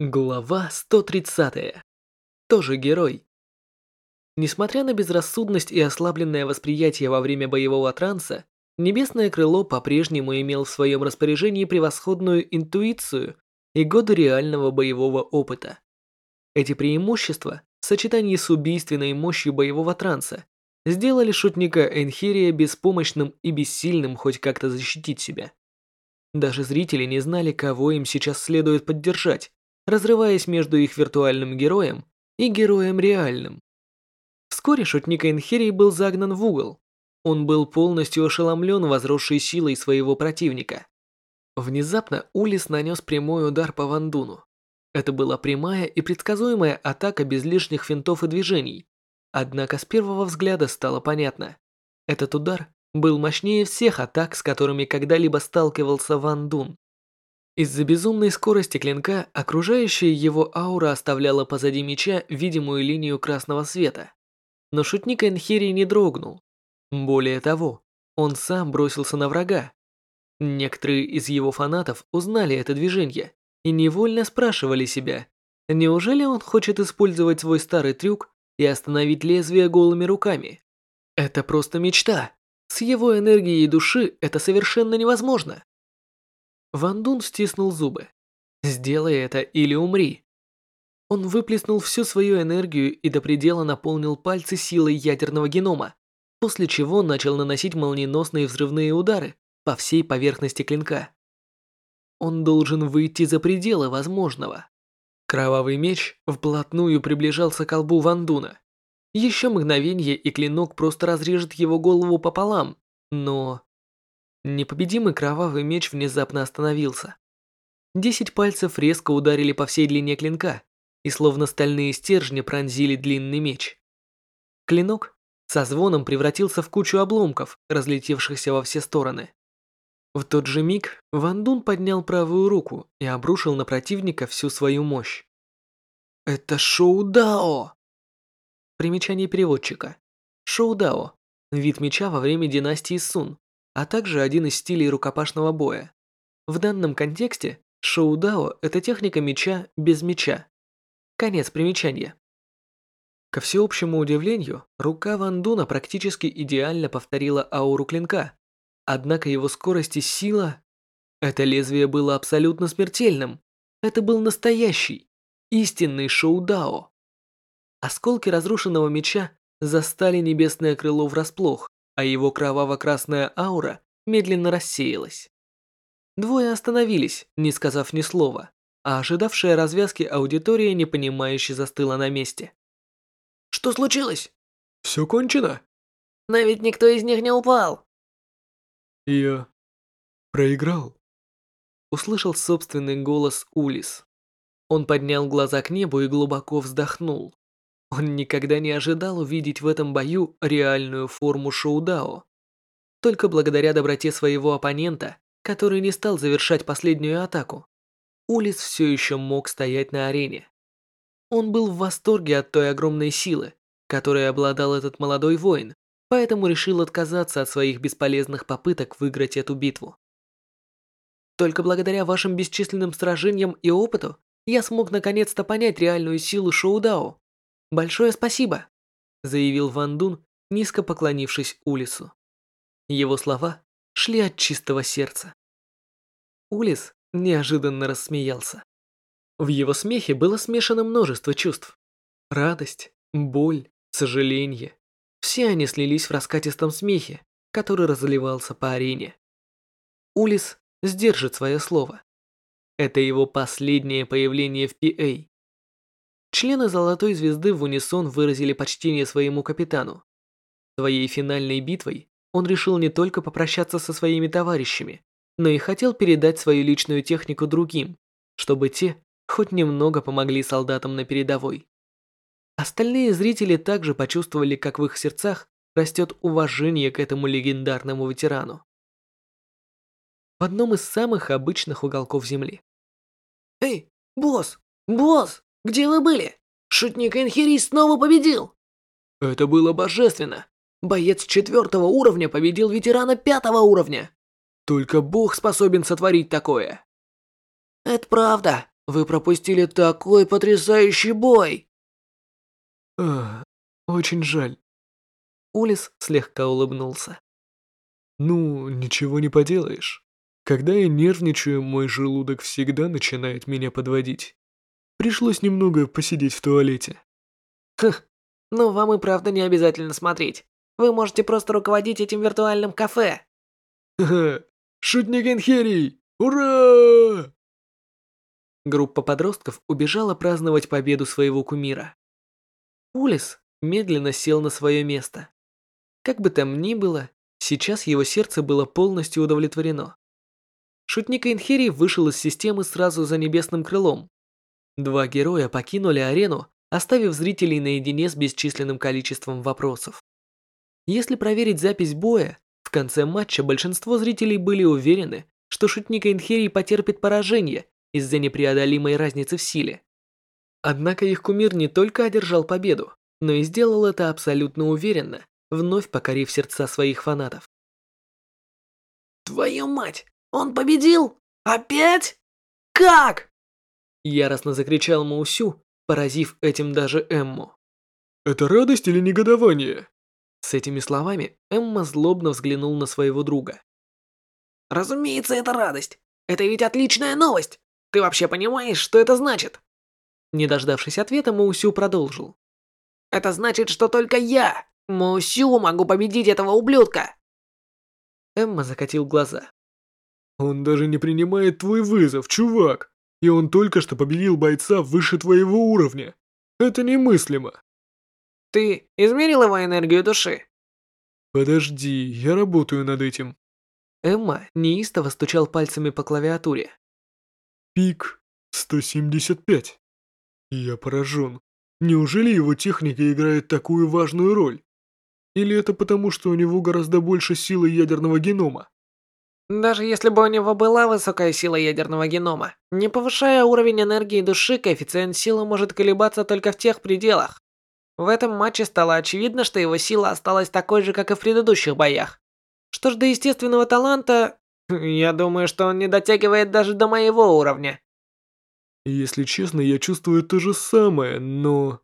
Глава 130. Тоже герой. Несмотря на безрассудность и ослабленное восприятие во время боевого транса, Небесное Крыло по-прежнему имел в своем распоряжении превосходную интуицию и годы реального боевого опыта. Эти преимущества в сочетании с убийственной мощью боевого транса сделали шутника Энхирия беспомощным и бессильным хоть как-то защитить себя. Даже зрители не знали, кого им сейчас следует поддержать, разрываясь между их виртуальным героем и героем реальным. Вскоре шутник Энхирий был загнан в угол. Он был полностью ошеломлен возросшей силой своего противника. Внезапно Улис нанес прямой удар по Вандуну. Это была прямая и предсказуемая атака без лишних финтов и движений. Однако с первого взгляда стало понятно. Этот удар был мощнее всех атак, с которыми когда-либо сталкивался Ван Дун. Из-за безумной скорости клинка окружающая его аура оставляла позади меча видимую линию красного света. Но шутник Энхири не дрогнул. Более того, он сам бросился на врага. Некоторые из его фанатов узнали это движение и невольно спрашивали себя, неужели он хочет использовать свой старый трюк и остановить лезвие голыми руками? Это просто мечта. С его энергией души это совершенно невозможно. Ван Дун стиснул зубы. «Сделай это или умри». Он выплеснул всю свою энергию и до предела наполнил пальцы силой ядерного генома, после чего начал наносить молниеносные взрывные удары по всей поверхности клинка. Он должен выйти за пределы возможного. Кровавый меч вплотную приближался к колбу Вандуна. Еще мгновение, и клинок просто разрежет его голову пополам, но... Непобедимый кровавый меч внезапно остановился. Десять пальцев резко ударили по всей длине клинка, и словно стальные стержни пронзили длинный меч. Клинок со звоном превратился в кучу обломков, разлетевшихся во все стороны. В тот же миг Ван Дун поднял правую руку и обрушил на противника всю свою мощь. «Это Шоу Дао!» Примечание переводчика. Шоу Дао – вид меча во время династии Сун, а также один из стилей рукопашного боя. В данном контексте шоу-дао – это техника меча без меча. Конец примечания. Ко всеобщему удивлению, рука Ван Дуна практически идеально повторила ауру клинка, однако его скорость и сила... Это лезвие было абсолютно смертельным. Это был настоящий, истинный шоу-дао. Осколки разрушенного меча застали небесное крыло врасплох, а его кроваво-красная аура медленно рассеялась. Двое остановились, не сказав ни слова, а ожидавшая развязки аудитория непонимающе застыла на месте. «Что случилось?» «Все кончено?» «Но ведь никто из них не упал!» «Я проиграл?» Услышал собственный голос Улис. Он поднял глаза к небу и глубоко вздохнул. Он никогда не ожидал увидеть в этом бою реальную форму Шоудао. Только благодаря доброте своего оппонента, который не стал завершать последнюю атаку, Улис все еще мог стоять на арене. Он был в восторге от той огромной силы, которой обладал этот молодой воин, поэтому решил отказаться от своих бесполезных попыток выиграть эту битву. Только благодаря вашим бесчисленным сражениям и опыту я смог наконец-то понять реальную силу Шоудао. «Большое спасибо», – заявил Ван Дун, низко поклонившись Улису. Его слова шли от чистого сердца. Улис неожиданно рассмеялся. В его смехе было смешано множество чувств. Радость, боль, сожаление. Все они слились в раскатистом смехе, который разливался по арене. Улис сдержит свое слово. Это его последнее появление в PA. Члены Золотой Звезды в унисон выразили почтение своему капитану. Своей финальной битвой он решил не только попрощаться со своими товарищами, но и хотел передать свою личную технику другим, чтобы те хоть немного помогли солдатам на передовой. Остальные зрители также почувствовали, как в их сердцах растет уважение к этому легендарному ветерану. В одном из самых обычных уголков Земли. «Эй, босс! Босс!» Где вы были? Шутник Энхири снова победил!» «Это было божественно! Боец четвертого уровня победил ветерана пятого уровня! Только Бог способен сотворить такое!» «Это правда. Вы пропустили такой потрясающий бой!» «Ах, очень жаль». Улис слегка улыбнулся. «Ну, ничего не поделаешь. Когда я нервничаю, мой желудок всегда начинает меня подводить. Пришлось немного посидеть в туалете». «Хм, ну вам и правда не обязательно смотреть. Вы можете просто руководить этим виртуальным кафе». «Ха-ха, шутник Энхерий! Ура!» Группа подростков убежала праздновать победу своего кумира. Улис медленно сел на свое место. Как бы там ни было, сейчас его сердце было полностью удовлетворено. Шутник Инхерий вышел из системы сразу за небесным крылом. Два героя покинули арену, оставив зрителей наедине с бесчисленным количеством вопросов. Если проверить запись боя, в конце матча большинство зрителей были уверены, что шутник Инхерий потерпит поражение из-за непреодолимой разницы в силе. Однако их кумир не только одержал победу, но и сделал это абсолютно уверенно, вновь покорив сердца своих фанатов. «Твою мать! Он победил? Опять? Как?» Яростно закричал Маусю, поразив этим даже Эмму. «Это радость или негодование?» С этими словами Эмма злобно взглянул на своего друга. «Разумеется, это радость. Это ведь отличная новость. Ты вообще понимаешь, что это значит?» Не дождавшись ответа, Маусю продолжил. «Это значит, что только я, Маусю, могу победить этого ублюдка!» Эмма закатил глаза. «Он даже не принимает твой вызов, чувак! И он только что победил бойца выше твоего уровня! Это немыслимо!» «Ты измерил его энергию души?» «Подожди, я работаю над этим». Эмма неистово стучал пальцами по клавиатуре. Пик 175. Я поражен. Неужели его техника играет такую важную роль? Или это потому, что у него гораздо больше силы ядерного генома? Даже если бы у него была высокая сила ядерного генома, не повышая уровень энергии души, коэффициент силы может колебаться только в тех пределах. В этом матче стало очевидно, что его сила осталась такой же, как и в предыдущих боях. Что ж до естественного таланта, я думаю, что он не дотягивает даже до моего уровня. Если честно, я чувствую то же самое, но...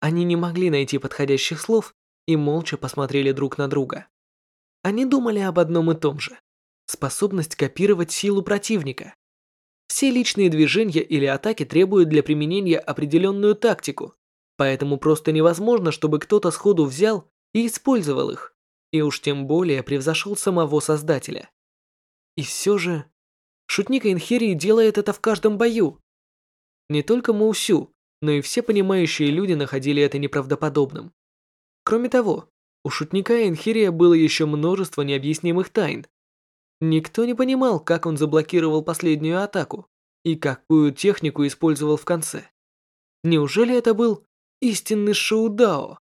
Они не могли найти подходящих слов и молча посмотрели друг на друга. Они думали об одном и том же. Способность копировать силу противника. Все личные движения или атаки требуют для применения определенную тактику, поэтому просто невозможно, чтобы кто-то сходу взял и использовал их, и уж тем более превзошел самого создателя. И все же, шутник Инхерии делает это в каждом бою. Не только Маусю, но и все понимающие люди находили это неправдоподобным. Кроме того, у шутника Инхерия было еще множество необъяснимых тайн. Никто не понимал, как он заблокировал последнюю атаку и какую технику использовал в конце. Неужели это был истинный Шоудао?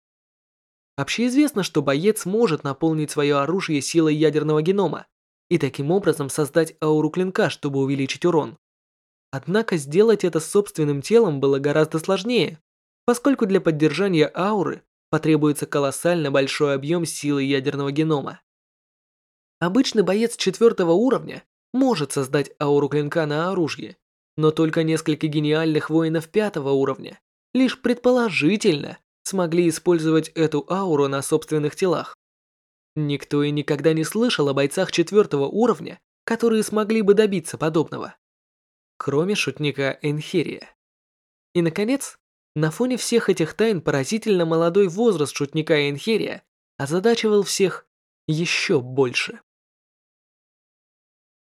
Общеизвестно, что боец может наполнить свое оружие силой ядерного генома, и таким образом создать ауру клинка, чтобы увеличить урон. Однако сделать это собственным телом было гораздо сложнее, поскольку для поддержания ауры потребуется колоссально большой объем силы ядерного генома. Обычный боец четвертого уровня может создать ауру клинка на оружие, но только несколько гениальных воинов пятого уровня, лишь предположительно, смогли использовать эту ауру на собственных телах. Никто и никогда не слышал о бойцах четвертого уровня, которые смогли бы добиться подобного. Кроме шутника Энхерия. И, наконец, на фоне всех этих тайн поразительно молодой возраст шутника Энхерия озадачивал всех еще больше.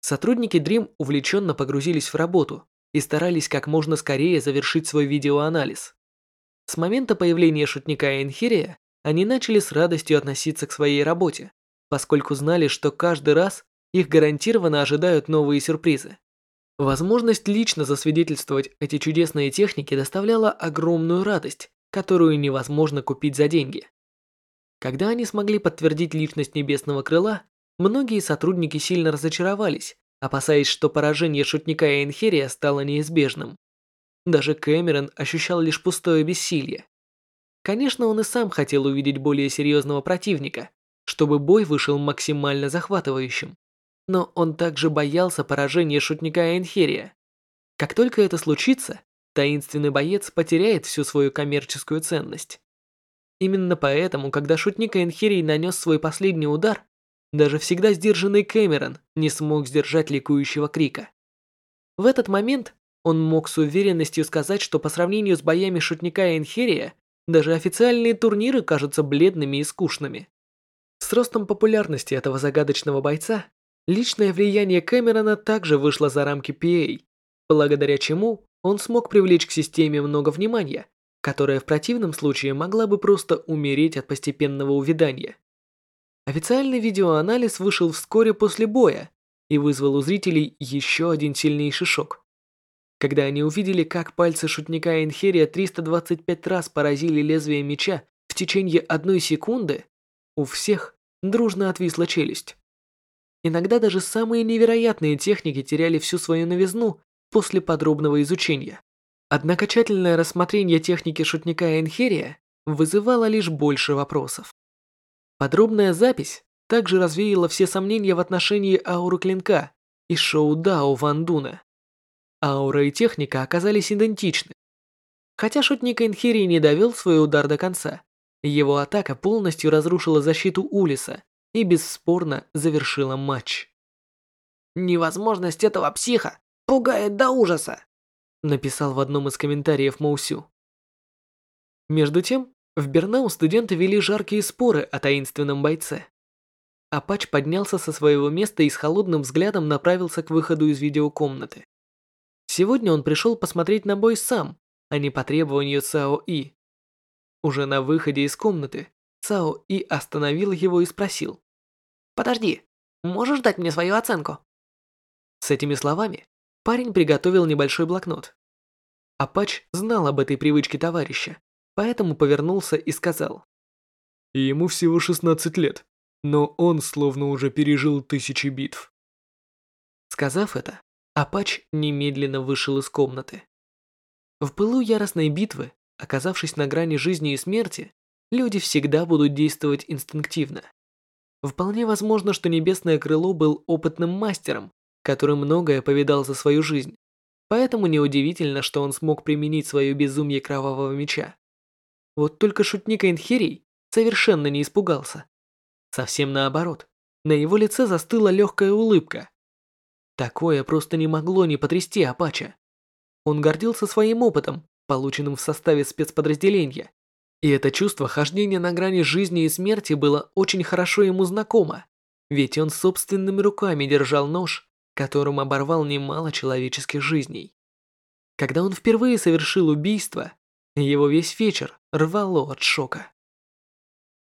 Сотрудники Dream увлеченно погрузились в работу и старались как можно скорее завершить свой видеоанализ. С момента появления шутника Энхерия они начали с радостью относиться к своей работе, поскольку знали, что каждый раз их гарантированно ожидают новые сюрпризы. Возможность лично засвидетельствовать эти чудесные техники доставляла огромную радость, которую невозможно купить за деньги. Когда они смогли подтвердить личность Небесного Крыла, многие сотрудники сильно разочаровались, опасаясь, что поражение шутника Энхерия стало неизбежным. Даже Кэмерон ощущал лишь пустое бессилие. Конечно, он и сам хотел увидеть более серьезного противника, чтобы бой вышел максимально захватывающим. Но он также боялся поражения шутника Энхерия. Как только это случится, таинственный боец потеряет всю свою коммерческую ценность. Именно поэтому, когда шутник Энхирий нанес свой последний удар, даже всегда сдержанный Кэмерон не смог сдержать ликующего крика. В этот момент он мог с уверенностью сказать, что по сравнению с боями шутника Энхерия, даже официальные турниры кажутся бледными и скучными. С ростом популярности этого загадочного бойца, личное влияние Кэмерона также вышло за рамки PA, благодаря чему он смог привлечь к системе много внимания, которое в противном случае могла бы просто умереть от постепенного увядания. Официальный видеоанализ вышел вскоре после боя и вызвал у зрителей еще один сильнейший шок. Когда они увидели, как пальцы шутника Энхерия 325 раз поразили лезвие меча в течение одной секунды, у всех дружно отвисла челюсть. Иногда даже самые невероятные техники теряли всю свою новизну после подробного изучения. Однако тщательное рассмотрение техники шутника Энхерия вызывало лишь больше вопросов. Подробная запись также развеяла все сомнения в отношении ауры клинка и шоу Дао Ван Дуна. Аура и техника оказались идентичны. Хотя шутник Энхири не довел свой удар до конца, его атака полностью разрушила защиту Улиса и бесспорно завершила матч. «Невозможность этого психа пугает до ужаса», написал в одном из комментариев Моусю. Между тем, в Бернау студенты вели жаркие споры о таинственном бойце. Апач поднялся со своего места и с холодным взглядом направился к выходу из видеокомнаты. Сегодня он пришел посмотреть на бой сам, а не по требованию Цао И. Уже на выходе из комнаты Цао И остановил его и спросил. «Подожди, можешь дать мне свою оценку?» С этими словами парень приготовил небольшой блокнот. Апач знал об этой привычке товарища поэтому повернулся и сказал. Ему всего 16 лет, но он словно уже пережил тысячи битв. Сказав это, Апач немедленно вышел из комнаты. В пылу яростной битвы, оказавшись на грани жизни и смерти, люди всегда будут действовать инстинктивно. Вполне возможно, что Небесное Крыло был опытным мастером, который многое повидал за свою жизнь, поэтому неудивительно, что он смог применить свое безумие Кровавого Меча. Вот только шутник Эйнхерий совершенно не испугался. Совсем наоборот, на его лице застыла легкая улыбка. Такое просто не могло не потрясти Апача. Он гордился своим опытом, полученным в составе спецподразделения, и это чувство хождения на грани жизни и смерти было очень хорошо ему знакомо, ведь он собственными руками держал нож, которым оборвал немало человеческих жизней. Когда он впервые совершил убийство, его весь вечер рвало от шока.